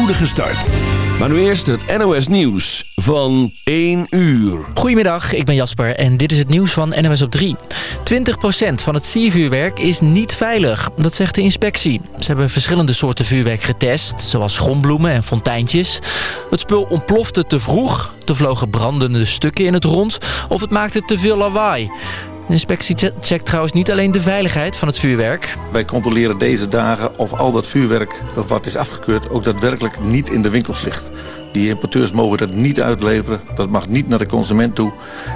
spoedige start. Maar nu eerst het NOS Nieuws van 1 uur. Goedemiddag, ik ben Jasper en dit is het nieuws van NOS op 3. 20% van het siervuurwerk is niet veilig, dat zegt de inspectie. Ze hebben verschillende soorten vuurwerk getest, zoals schombloemen en fonteintjes. Het spul ontplofte te vroeg, er vlogen brandende stukken in het rond... of het maakte te veel lawaai. De inspectie checkt trouwens niet alleen de veiligheid van het vuurwerk. Wij controleren deze dagen of al dat vuurwerk wat is afgekeurd... ook daadwerkelijk niet in de winkels ligt. Die importeurs mogen dat niet uitleveren. Dat mag niet naar de consument toe.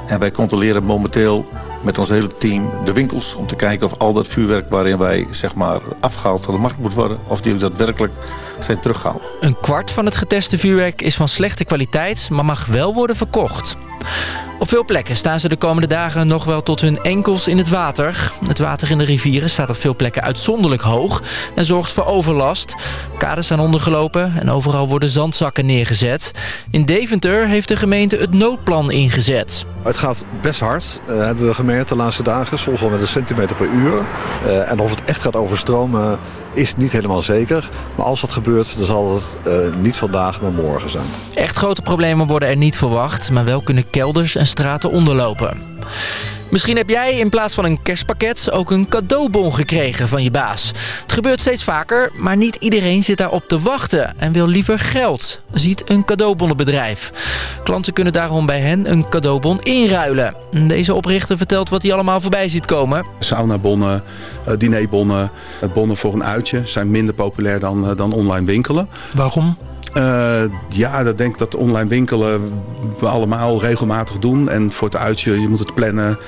En wij controleren momenteel met ons hele team de winkels... om te kijken of al dat vuurwerk waarin wij zeg maar, afgehaald van de markt moet worden... of die ook daadwerkelijk zijn teruggehaald. Een kwart van het geteste vuurwerk is van slechte kwaliteit... maar mag wel worden verkocht. Op veel plekken staan ze de komende dagen nog wel tot hun enkels in het water. Het water in de rivieren staat op veel plekken uitzonderlijk hoog en zorgt voor overlast. Kades zijn ondergelopen en overal worden zandzakken neergezet. In Deventer heeft de gemeente het noodplan ingezet. Het gaat best hard, uh, hebben we gemerkt de laatste dagen. Soms wel met een centimeter per uur. Uh, en of het echt gaat overstromen is niet helemaal zeker. Maar als dat gebeurt, dan zal het uh, niet vandaag, maar morgen zijn. Echt grote problemen worden er niet verwacht. Maar wel kunnen kelders en straten onderlopen. Misschien heb jij in plaats van een kerstpakket ook een cadeaubon gekregen van je baas. Het gebeurt steeds vaker, maar niet iedereen zit daarop te wachten en wil liever geld, ziet een cadeaubonnenbedrijf. Klanten kunnen daarom bij hen een cadeaubon inruilen. Deze oprichter vertelt wat hij allemaal voorbij ziet komen. Saunabonnen, dinerbonnen, bonnen voor een uitje zijn minder populair dan, dan online winkelen. Waarom? Uh, ja, dat denk ik dat online winkelen we allemaal regelmatig doen. En voor het uitje, je moet het plannen.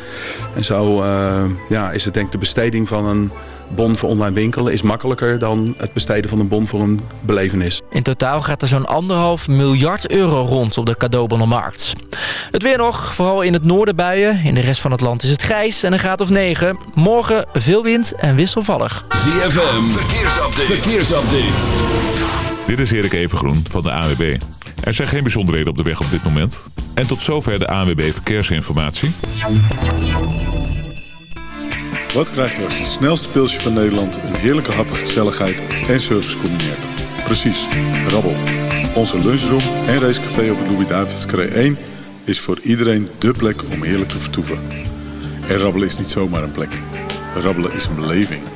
En zo uh, ja, is het denk ik de besteding van een bon voor online winkelen... is makkelijker dan het besteden van een bon voor een belevenis. In totaal gaat er zo'n anderhalf miljard euro rond op de cadeaubonnenmarkt. Het weer nog, vooral in het noorden buien. In de rest van het land is het grijs en een graad of 9. Morgen veel wind en wisselvallig. ZFM, verkeersupdate. verkeersupdate. Dit is Erik Evengroen van de ANWB. Er zijn geen bijzonderheden op de weg op dit moment. En tot zover de ANWB Verkeersinformatie. Wat krijg je als het snelste pilsje van Nederland... een heerlijke hap, gezelligheid en service combineert? Precies, rabbel. Onze lunchroom en racecafé op de Louis-David's 1... is voor iedereen dé plek om heerlijk te vertoeven. En rabbelen is niet zomaar een plek. Rabbelen is een beleving.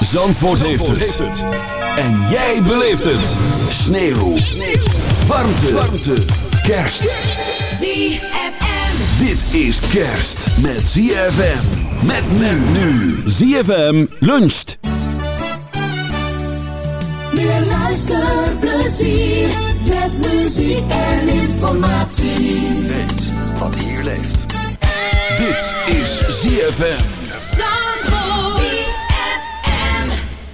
Zandvoort, heeft, het. En jij beleeft het. Sneeuw. Sneeuw. Warmte. Warmte. Kerst. ZFM. Dit is kerst met ZFM. Met men nu. ZFM luncht. Meer luisterplezier. Met muziek en informatie. Weet wat hier leeft. Dit is ZFM. Zandvoort.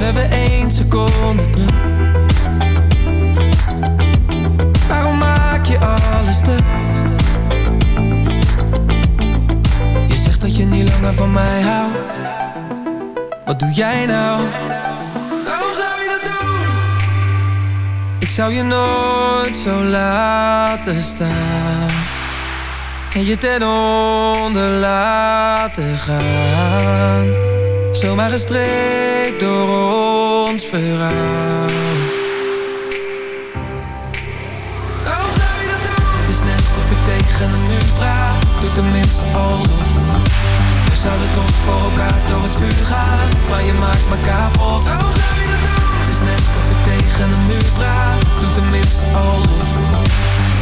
Kunnen we één seconde terug? Waarom maak je alles stuk? Je zegt dat je niet langer van mij houdt Wat doe jij nou? Waarom zou je dat doen? Ik zou je nooit zo laten staan En je ten onder laten gaan zomaar gestreept door ons verhaal. Het is net of ik tegen een muur praat, doe tenminste alsof. We zouden toch voor elkaar door het vuur gaan, maar je maakt me kapot. Het is net of ik tegen een muur praat, doe tenminste alsof.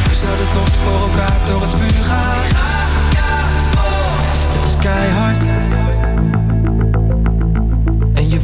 We zouden toch voor elkaar door het vuur gaan. Het is keihard.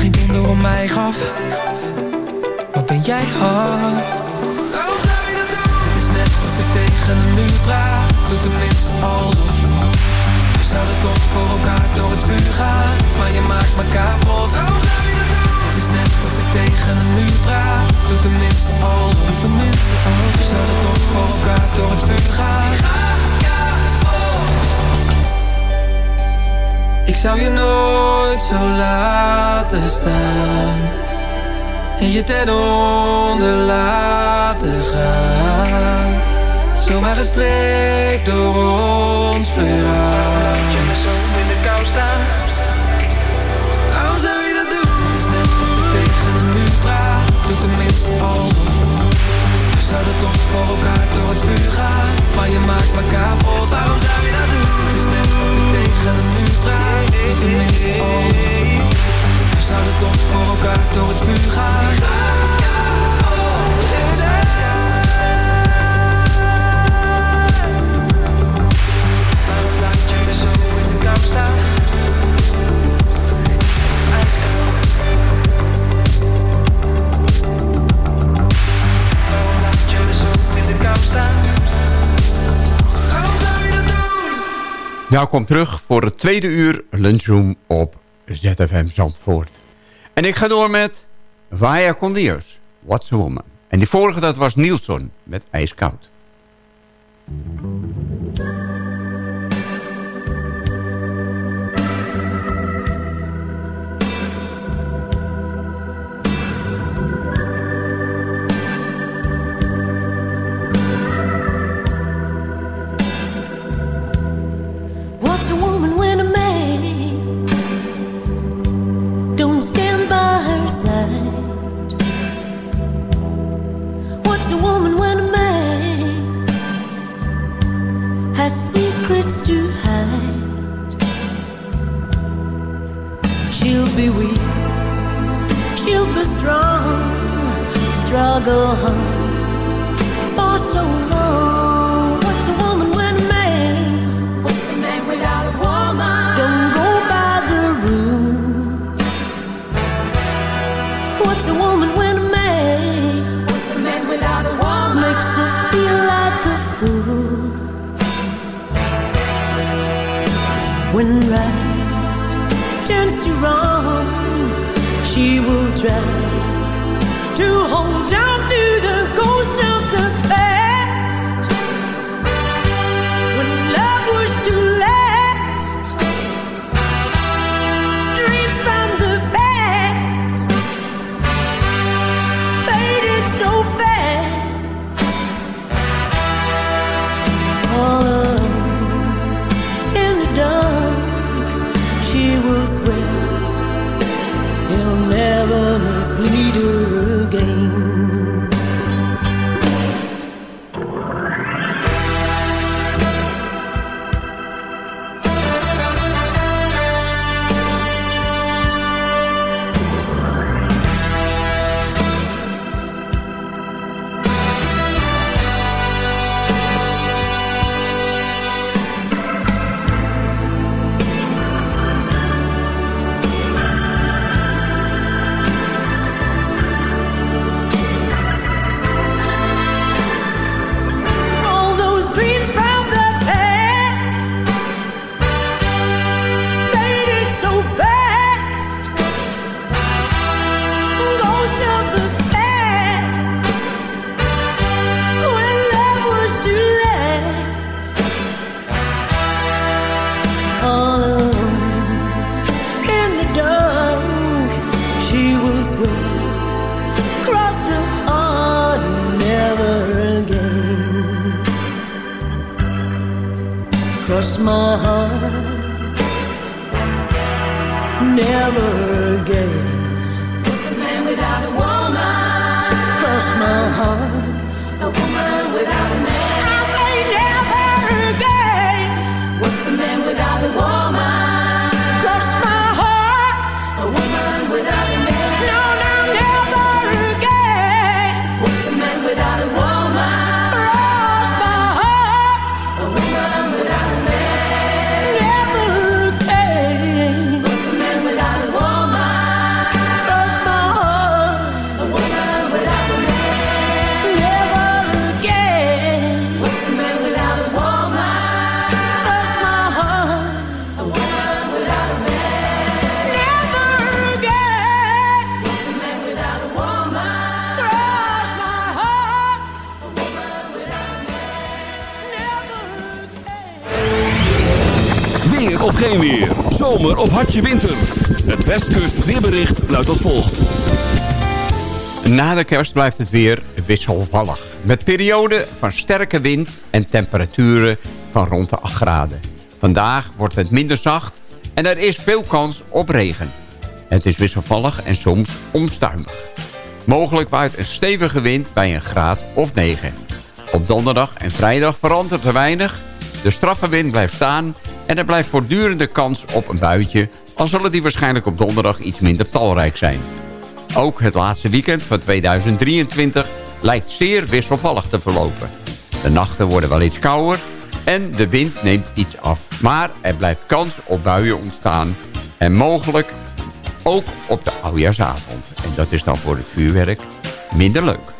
geen donder om mij gaf? Wat ben jij hard? Waarom zou je dat doen? Het is net of ik tegen een muur praat Doe tenminste alsof We zouden toch voor elkaar door het vuur gaan Maar je maakt me kapot Waarom zou je dat doen? Het is net of ik tegen een muur praat Doe tenminste alsof Doe tenminste alsof We zouden toch voor elkaar door het vuur gaan Ik zou je nooit zo laten staan En je ten onder laten gaan. Zomaar gestreept door ons verhaal. Laat je me zo in de kou staan. Waarom zou je dat doen? Het is net of ik tegen een muur praat Doe tenminste alsof We zouden toch voor elkaar door het vuur gaan Maar je maakt me kapot. Waarom zou je dat doen? Het is net Doe tenminste alsof We zouden toch voor elkaar door het vuur gaan Welkom terug voor het tweede uur lunchroom op ZFM Zandvoort. En ik ga door met Vaya con Dios, What's a Woman. En die vorige dat was Nielsen met IJskoud. Be weak, she'll be strong, struggle for so long. 决 Zomer of hartje winter. Het Westkust weerbericht luidt als volgt. Na de kerst blijft het weer wisselvallig. Met perioden van sterke wind en temperaturen van rond de 8 graden. Vandaag wordt het minder zacht en er is veel kans op regen. Het is wisselvallig en soms onstuimig. Mogelijk waait een stevige wind bij een graad of 9. Op donderdag en vrijdag verandert er weinig. De straffe wind blijft staan en er blijft voortdurende kans op een buitje... al zullen die waarschijnlijk op donderdag iets minder talrijk zijn. Ook het laatste weekend van 2023 lijkt zeer wisselvallig te verlopen. De nachten worden wel iets kouder en de wind neemt iets af. Maar er blijft kans op buien ontstaan en mogelijk ook op de oudjaarsavond. En dat is dan voor het vuurwerk minder leuk.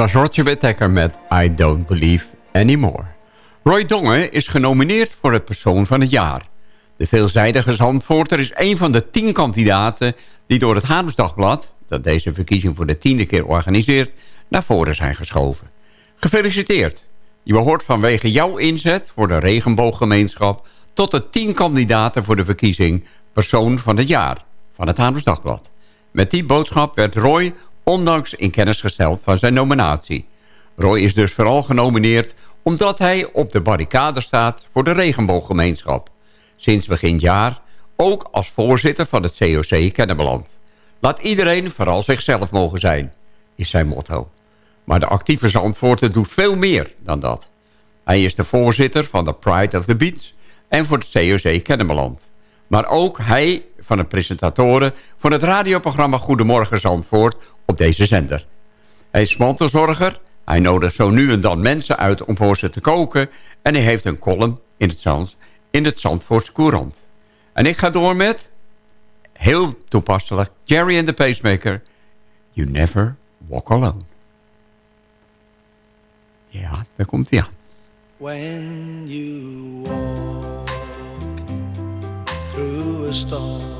was Roger Whittaker met I Don't Believe Anymore. Roy Dongen is genomineerd voor het Persoon van het Jaar. De veelzijdige Zandvoorter is een van de tien kandidaten... die door het Hamersdagblad, dat deze verkiezing voor de tiende keer organiseert... naar voren zijn geschoven. Gefeliciteerd! Je behoort vanwege jouw inzet voor de regenbooggemeenschap... tot de tien kandidaten voor de verkiezing Persoon van het Jaar van het Hamersdagblad. Met die boodschap werd Roy ondanks in kennis gesteld van zijn nominatie. Roy is dus vooral genomineerd omdat hij op de barricade staat voor de regenbooggemeenschap. Sinds begin jaar ook als voorzitter van het COC Kennemerland. Laat iedereen vooral zichzelf mogen zijn, is zijn motto. Maar de actieve Zandvoorter doet veel meer dan dat. Hij is de voorzitter van de Pride of the Beach en voor het COC Kennemerland. Maar ook hij van de presentatoren van het radioprogramma Goedemorgen Zandvoort op deze zender. Hij is mantelzorger, hij nodigt zo nu en dan mensen uit om voor ze te koken... en hij heeft een column in het, Zand, in het Zandvoorts Courant. En ik ga door met, heel toepasselijk, Jerry and the Pacemaker... You Never Walk Alone. Ja, daar komt hij aan. When you walk through a storm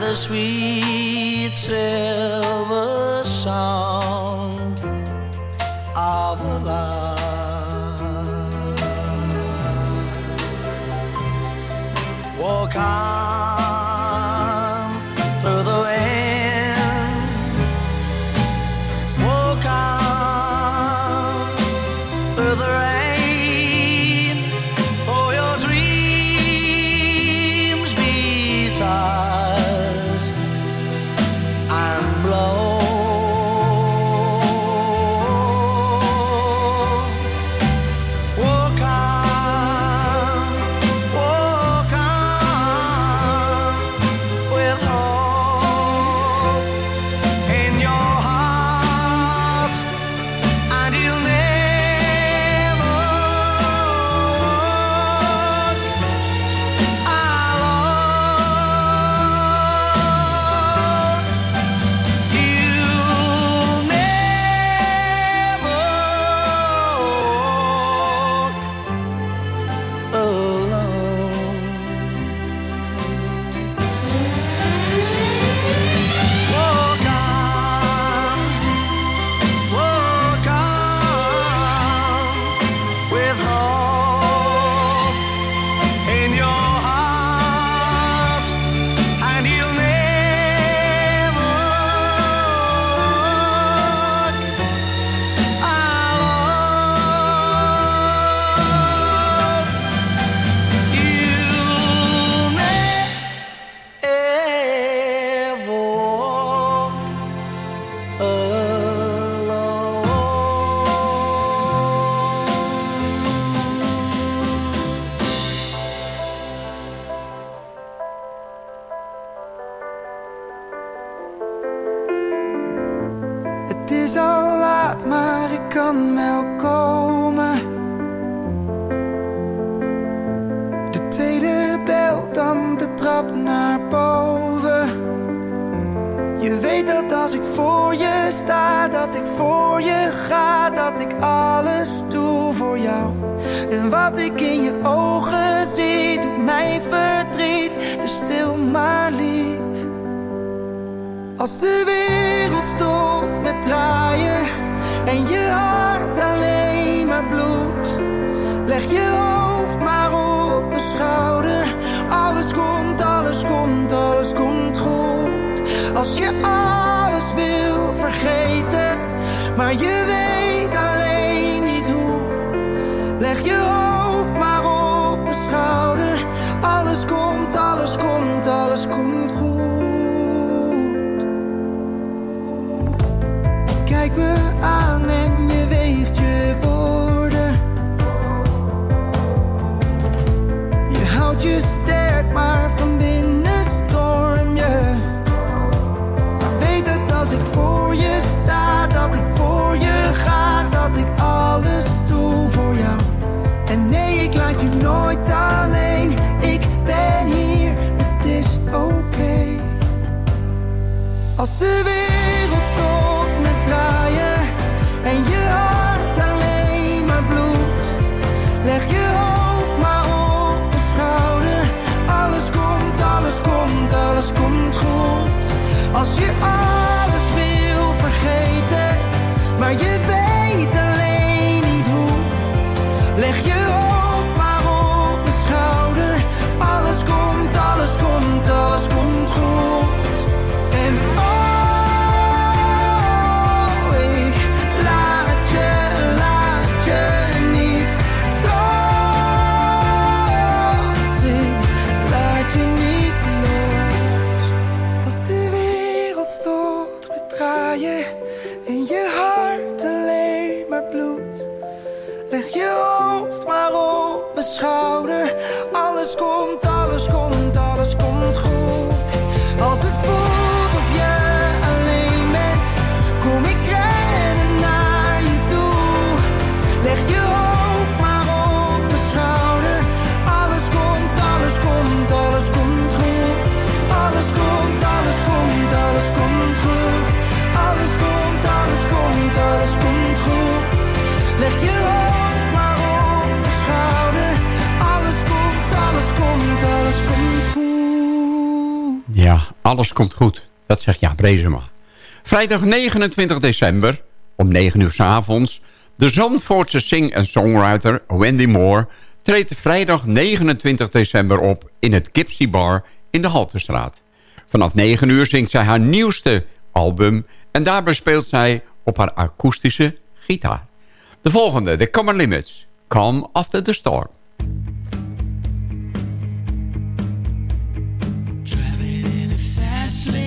the sweet silver sound of love. Walk on you stay? Alles komt goed. Dat zegt Jaap Brezema. Vrijdag 29 december om 9 uur s avonds. De Zandvoortse sing- en songwriter Wendy Moore treedt vrijdag 29 december op in het Gypsy Bar in de Halterstraat. Vanaf 9 uur zingt zij haar nieuwste album en daarbij speelt zij op haar akoestische gitaar. De volgende, The Common Limits, Come After the Storm. That's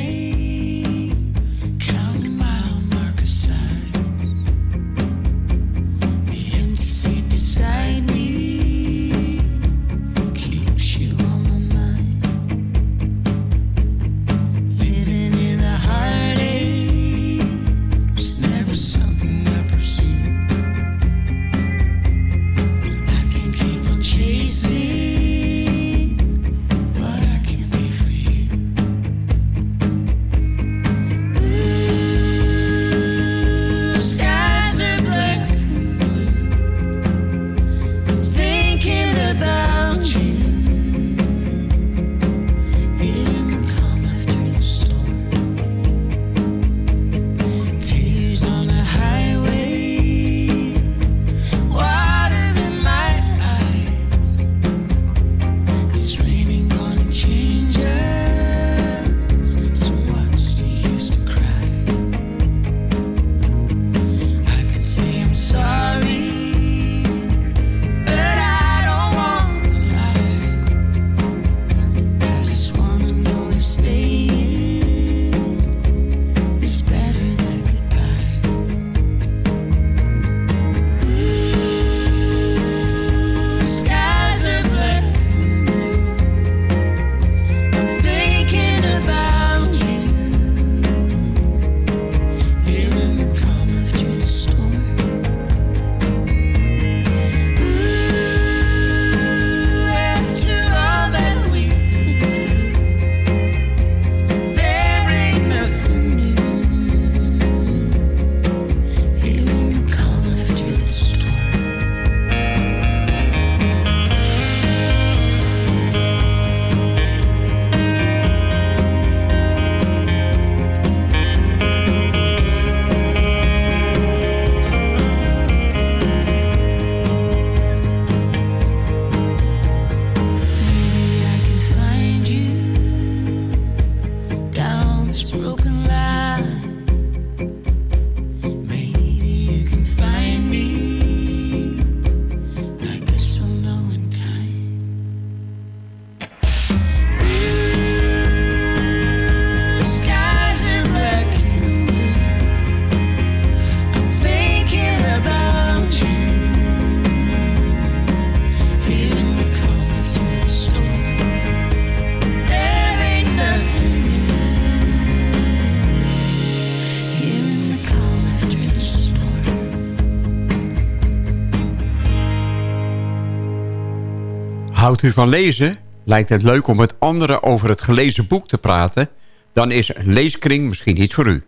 u van lezen, lijkt het leuk om met anderen over het gelezen boek te praten... dan is een leeskring misschien iets voor u.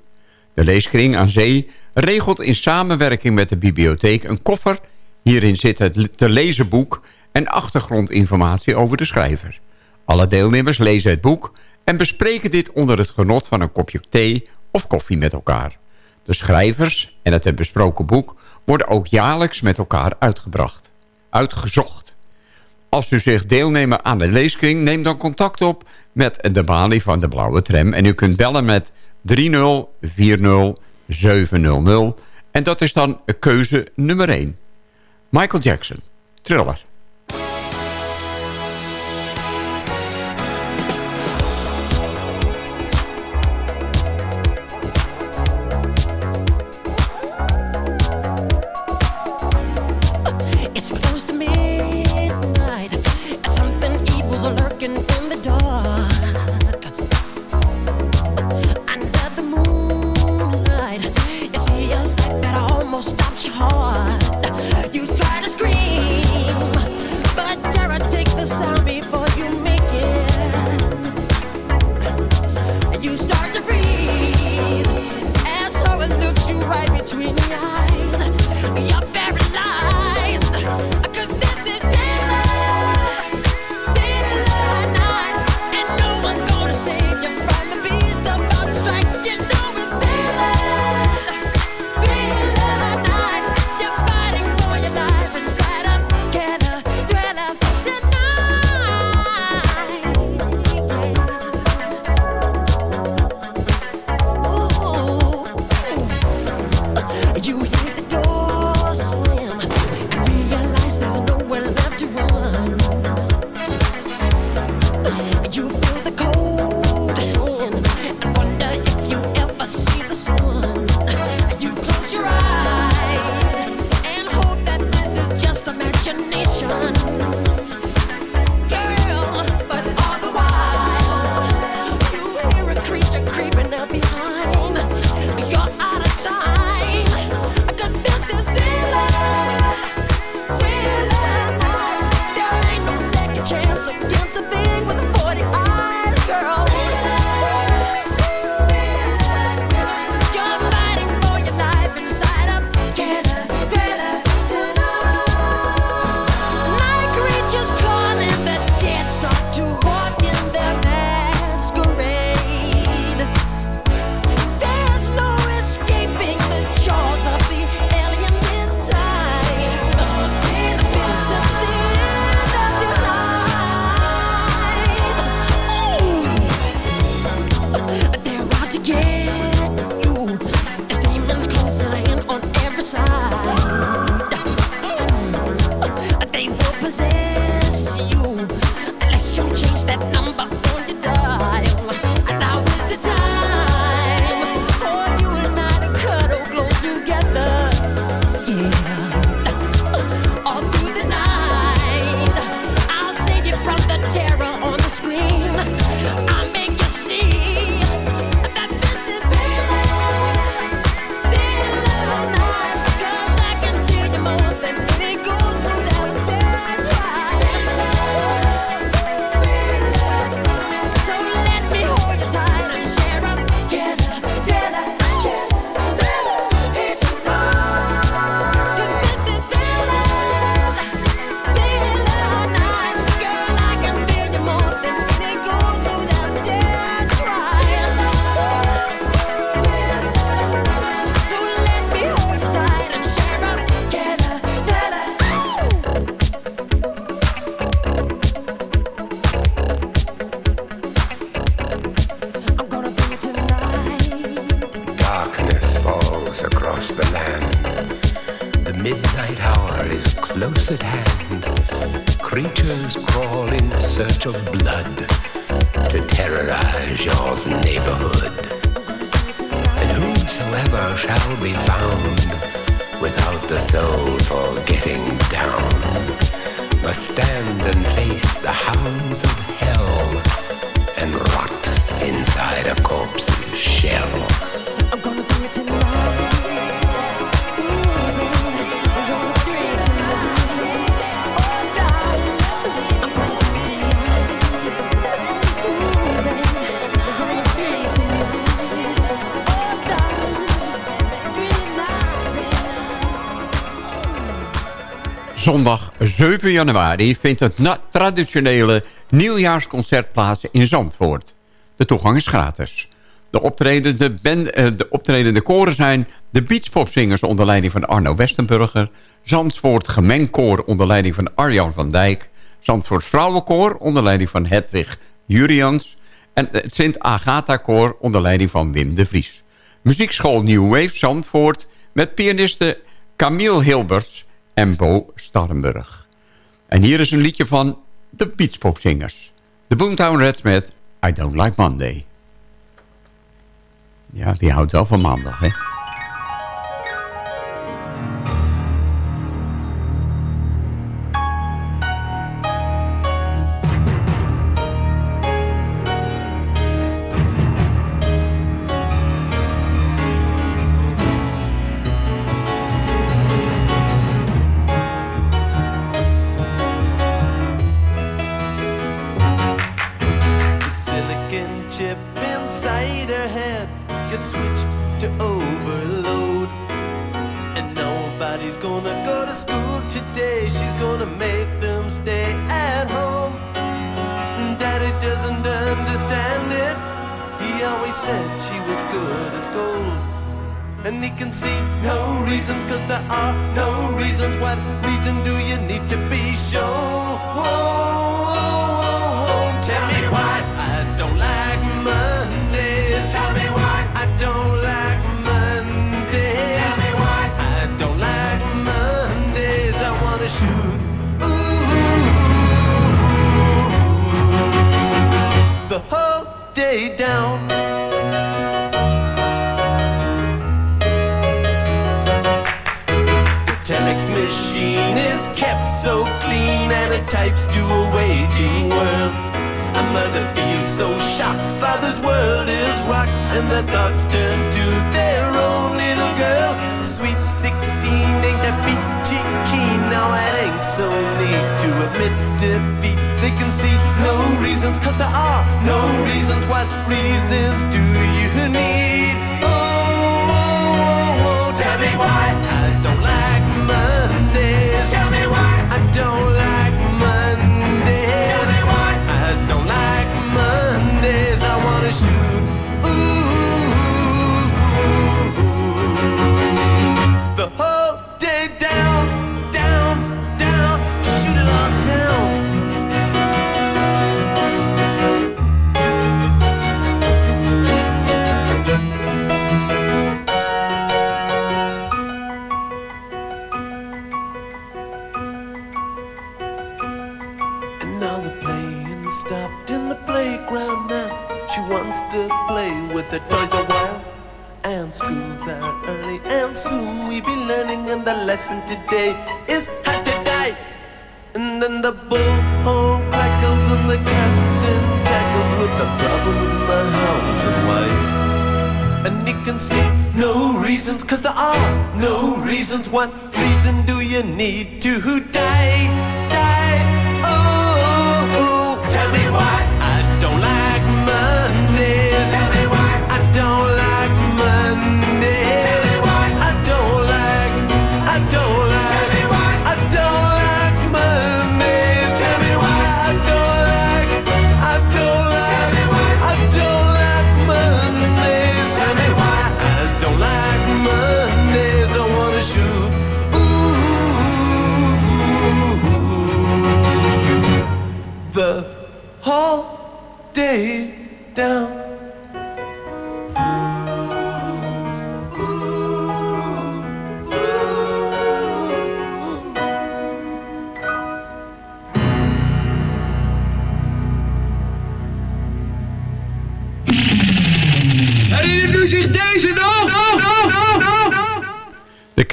De leeskring aan zee regelt in samenwerking met de bibliotheek een koffer. Hierin zit het te lezen boek en achtergrondinformatie over de schrijver. Alle deelnemers lezen het boek en bespreken dit onder het genot van een kopje thee of koffie met elkaar. De schrijvers en het besproken boek worden ook jaarlijks met elkaar uitgebracht, uitgezocht. Als u zich deelnemen aan de leeskring, neem dan contact op met de balie van de Blauwe Tram. En u kunt bellen met 3040700. En dat is dan keuze nummer 1. Michael Jackson, Thriller. 7 januari vindt het traditionele nieuwjaarsconcert plaats in Zandvoort. De toegang is gratis. De optredende, eh, de optredende koren zijn de beachpopzingers onder leiding van Arno Westenburger... Zandvoort Gemengkoor onder leiding van Arjan van Dijk... Zandvoort Vrouwenkoor onder leiding van Hedwig Jurians... en het Sint Agatha-koor onder leiding van Wim de Vries. Muziekschool New Wave Zandvoort met pianisten Camille Hilbers en Bo Starrenburg. En hier is een liedje van de Boys Singers. De Boomtown Reds met I Don't Like Monday. Ja, die houdt wel van maandag, hè?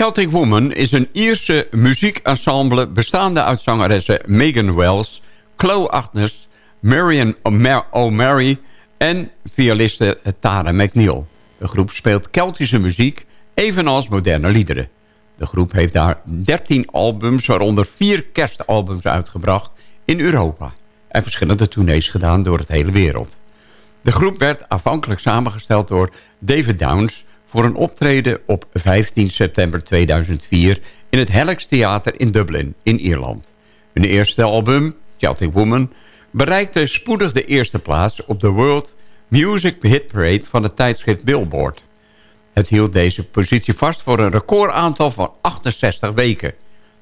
Celtic Woman is een Ierse muziekensemble... bestaande uit zangeressen Megan Wells, Chloe Agnes, Marian O'Mary... en violiste Tara McNeil. De groep speelt Keltische muziek, evenals moderne liederen. De groep heeft daar 13 albums, waaronder vier kerstalbums uitgebracht in Europa. En verschillende tournees gedaan door het hele wereld. De groep werd afhankelijk samengesteld door David Downs voor een optreden op 15 september 2004 in het Helix Theater in Dublin in Ierland. Hun eerste album, Celtic Woman, bereikte spoedig de eerste plaats op de World Music Hit Parade van het tijdschrift Billboard. Het hield deze positie vast voor een recordaantal van 68 weken.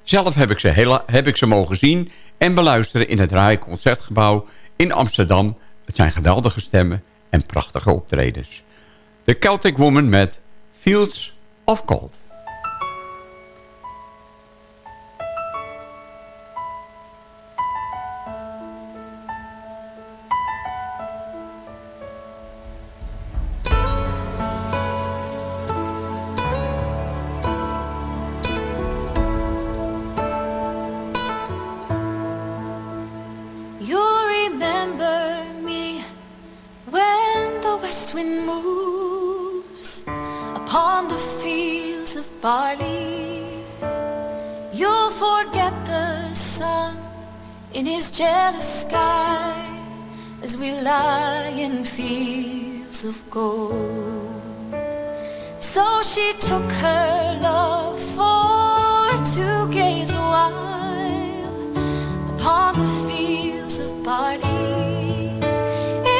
Zelf heb ik ze, heb ik ze mogen zien en beluisteren in het Rai Concertgebouw in Amsterdam. Het zijn geweldige stemmen en prachtige optredens. De Celtic Woman met Fields of Gold. In his jealous sky as we lie in fields of gold. So she took her love for to gaze a while upon the fields of barley.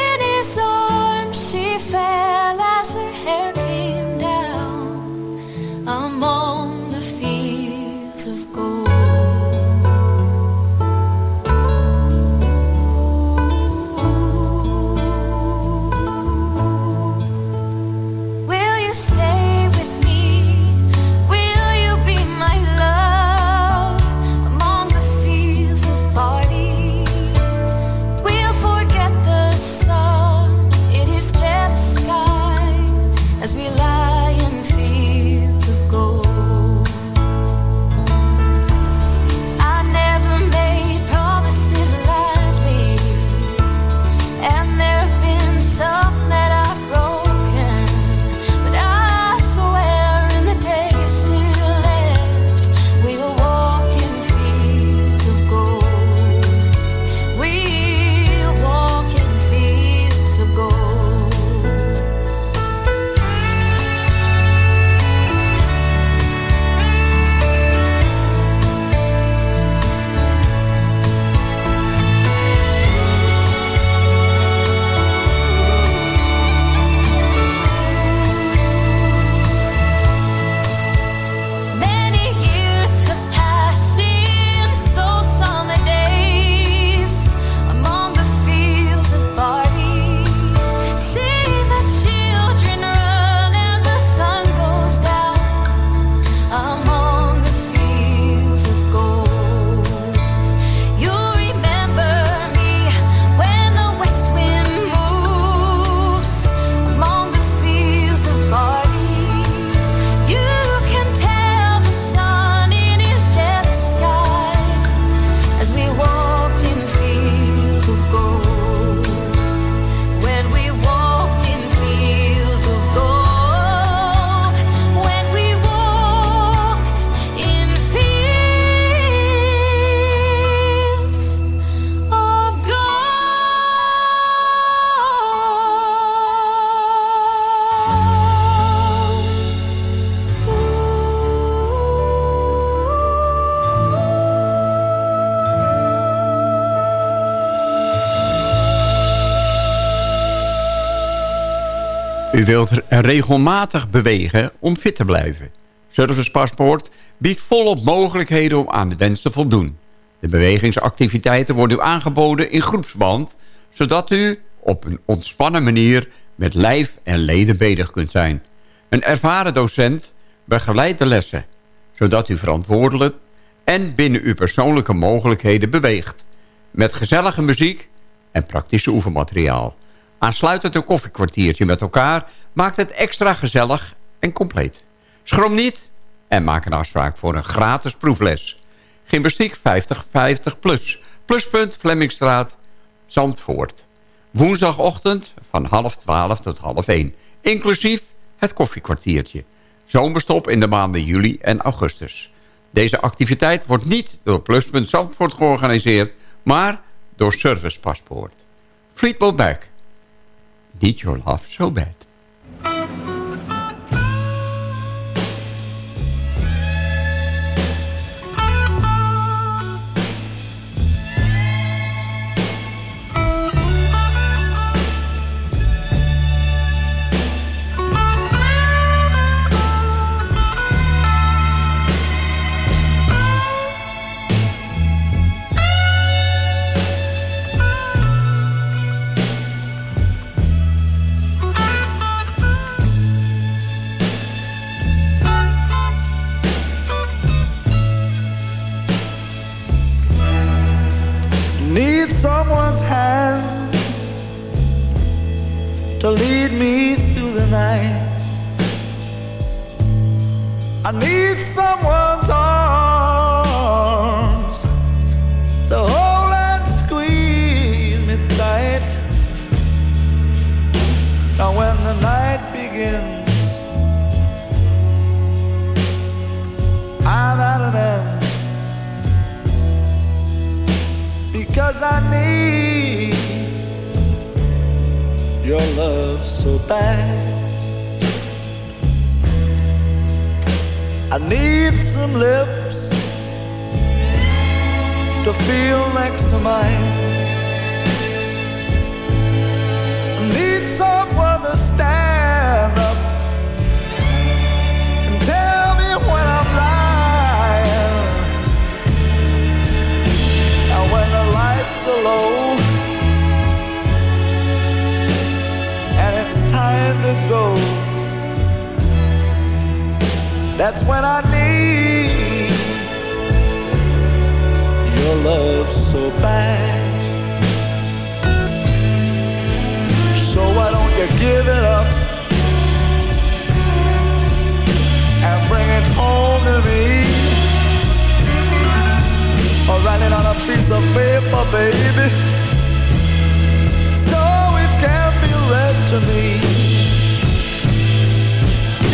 In his arms she fell as her hair came down among wilt regelmatig bewegen om fit te blijven. Service Paspoort biedt volop mogelijkheden om aan de wens te voldoen. De bewegingsactiviteiten worden u aangeboden in groepsband... zodat u op een ontspannen manier met lijf en leden bezig kunt zijn. Een ervaren docent begeleidt de lessen... zodat u verantwoordelijk en binnen uw persoonlijke mogelijkheden beweegt. Met gezellige muziek en praktische oefenmateriaal. Aansluitend een koffiekwartiertje met elkaar maakt het extra gezellig en compleet. Schroom niet en maak een afspraak voor een gratis proefles. Gymnastiek 50-50 plus. Pluspunt Flemmingstraat, Zandvoort. Woensdagochtend van half twaalf tot half één. Inclusief het koffiekwartiertje. Zomerstop in de maanden juli en augustus. Deze activiteit wordt niet door Pluspunt Zandvoort georganiseerd... maar door Service Paspoort. Mac. Need your love so bad. To me.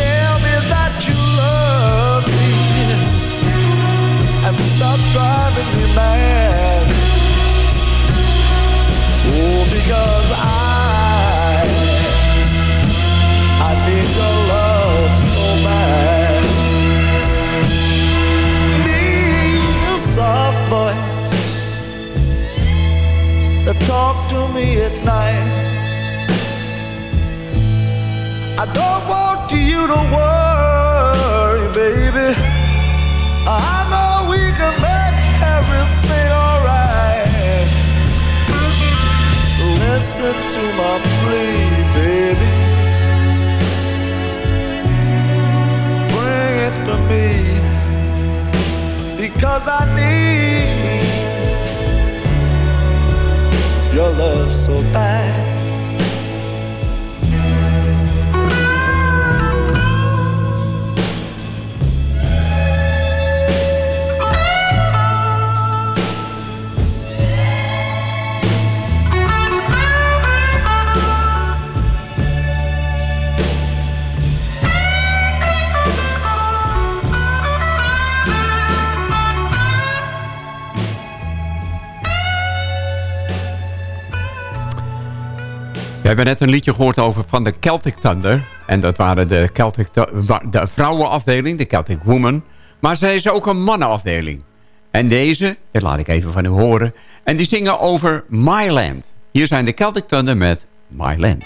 Tell me that you love me and stop driving me mad. Oh, because I, I need your love so bad. Need soft voice talk to me at night. You to worry, baby. I know we can make everything alright. Listen to my plea, baby. Bring it to me because I need your love so bad. We hebben net een liedje gehoord over van de Celtic Thunder. En dat waren de, Celtic, de vrouwenafdeling, de Celtic Woman. Maar zij is ook een mannenafdeling. En deze, dat laat ik even van u horen. En die zingen over My Land. Hier zijn de Celtic Thunder met My Land.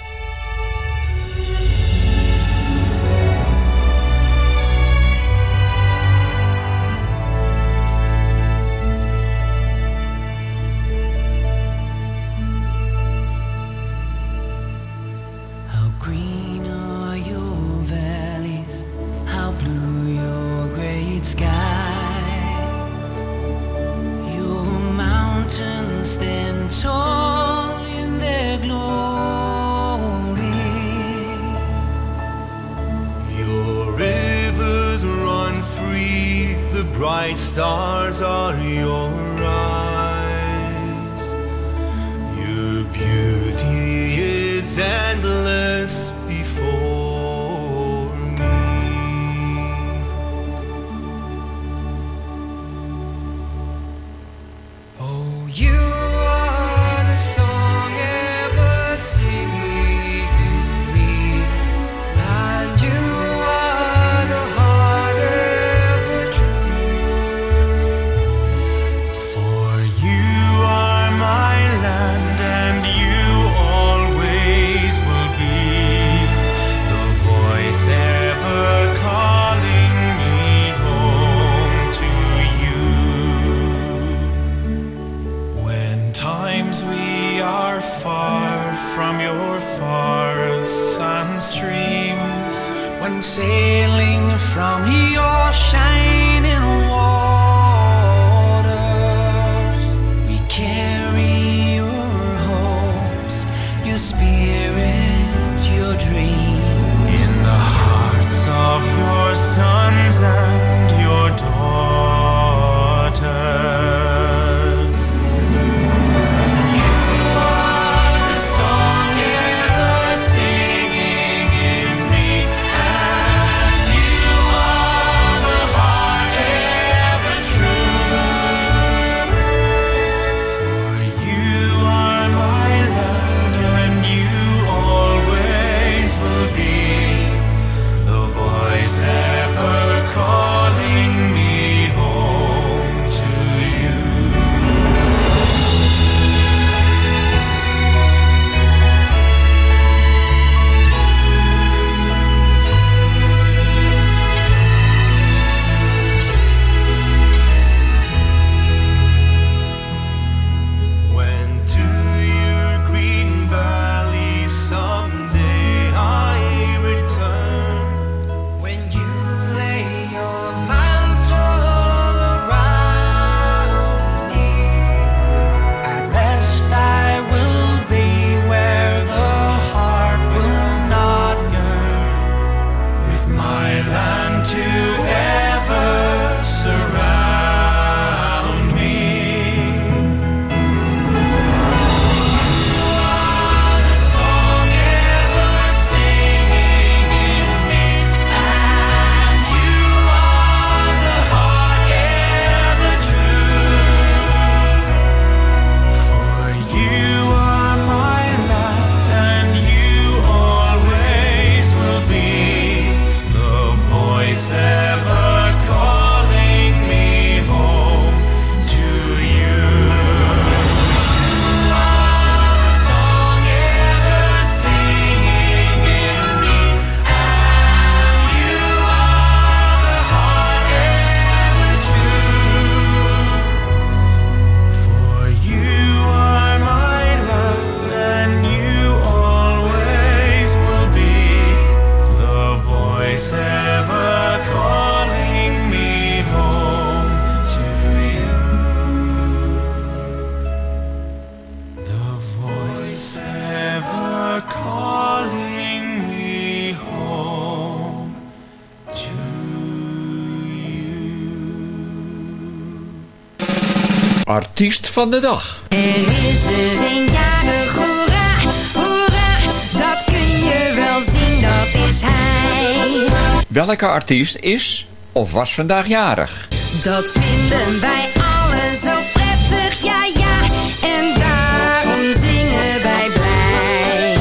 Artiest van de dag. Er is er een jarig, hoera, hoera, dat kun je wel zien, dat is hij. Welke artiest is of was vandaag jarig? Dat vinden wij allen zo prettig, ja ja, en daarom zingen wij blij.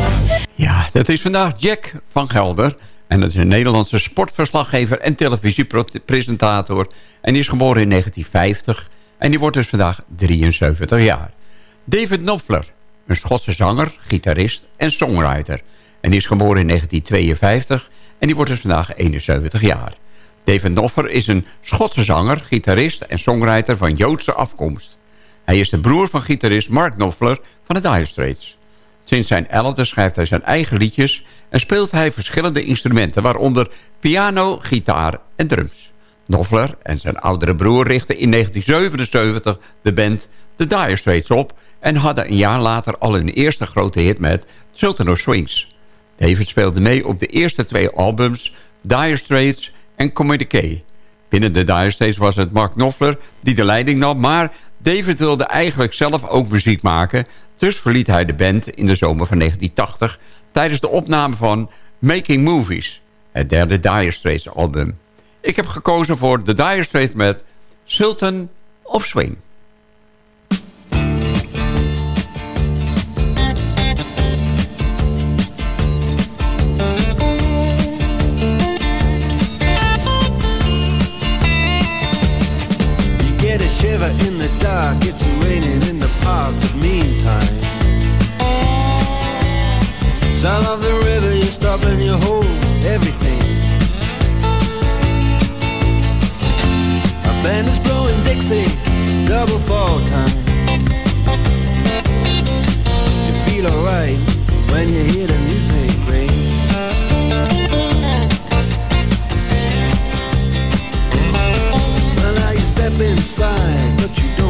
Ja, dat is vandaag Jack van Gelder. En dat is een Nederlandse sportverslaggever en televisiepresentator. En die is geboren in 1950. En die wordt dus vandaag 73 jaar. David Knopfler, een Schotse zanger, gitarist en songwriter. En die is geboren in 1952. En die wordt dus vandaag 71 jaar. David Knopfler is een Schotse zanger, gitarist en songwriter van Joodse afkomst. Hij is de broer van gitarist Mark Knopfler van de Dire Straits. Sinds zijn elfde schrijft hij zijn eigen liedjes... en speelt hij verschillende instrumenten... waaronder piano, gitaar en drums. Knopfler en zijn oudere broer richtten in 1977 de band The Dire Straits op... en hadden een jaar later al hun eerste grote hit met Sultan of Swings. David speelde mee op de eerste twee albums... Dire Straits en Communique. Binnen de Dire Straits was het Mark Knopfler die de leiding nam... maar David wilde eigenlijk zelf ook muziek maken... dus verliet hij de band in de zomer van 1980... tijdens de opname van Making Movies, het derde Dire Straits album. Ik heb gekozen voor The Dire Straits met Sultan of Swing. Shiver in the dark, it's raining in the park, but meantime. Sound of the river, you stop and you hold everything. Band is blowing Dixie, double fall time. You feel alright when you hear the music ring. Well, now you step inside, but you don't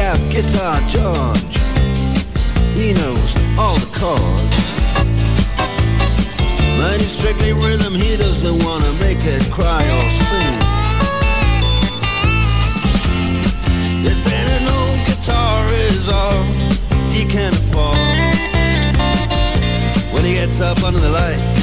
out Guitar George. He knows all the chords. Mine is strictly rhythm, he doesn't wanna make it cry or sing. If any old guitar is all he can afford When he gets up under the lights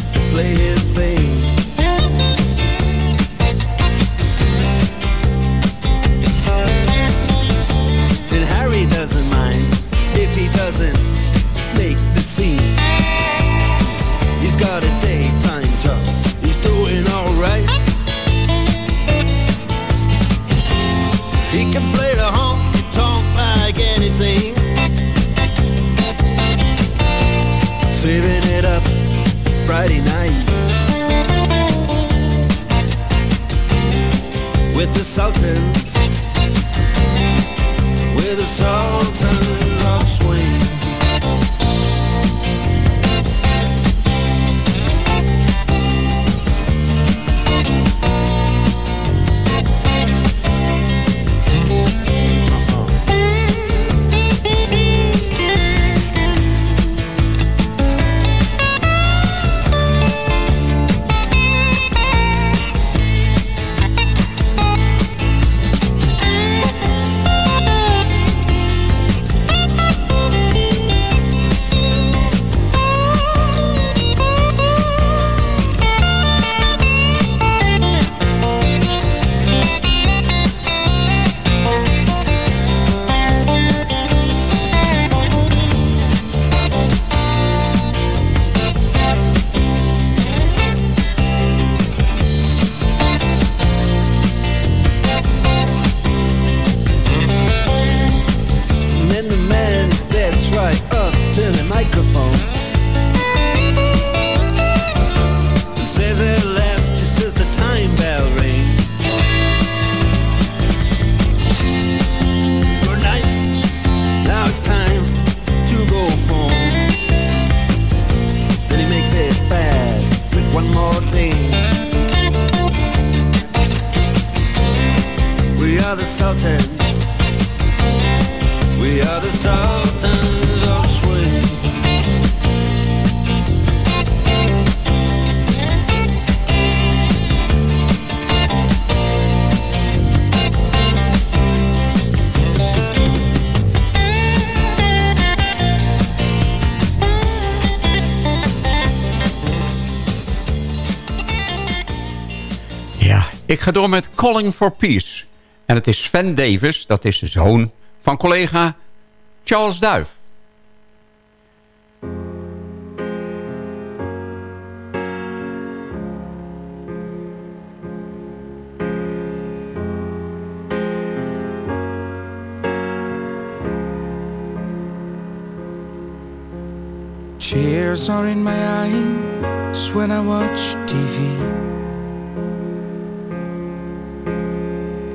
ga door met Calling for Peace. En het is Sven Davis, dat is de zoon van collega Charles Duif. Tears are in my eyes when I watch TV.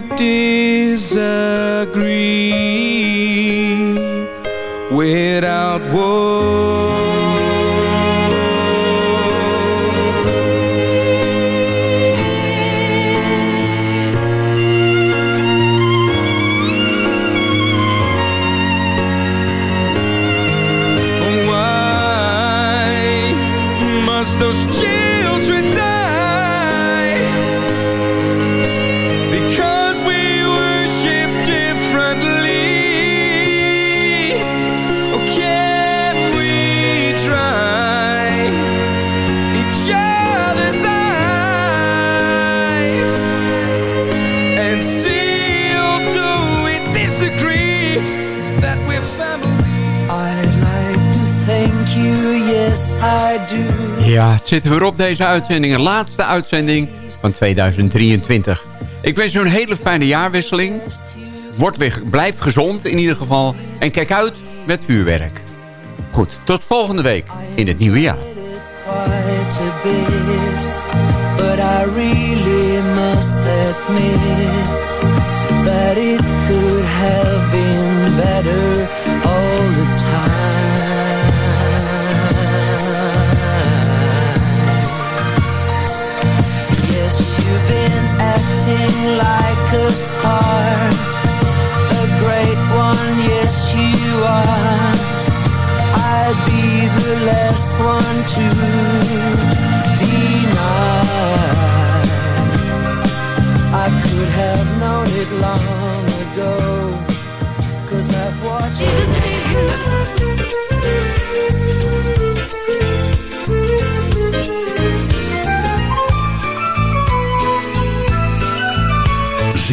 desire. Ja, het zit weer op deze uitzending. Een laatste uitzending van 2023. Ik wens u een hele fijne jaarwisseling. Word weer, blijf gezond in ieder geval. En kijk uit met vuurwerk. Goed, tot volgende week in het nieuwe jaar. that it could have been better been acting like a star, a great one, yes you are. I'd be the last one to deny. I could have known it long ago. watching.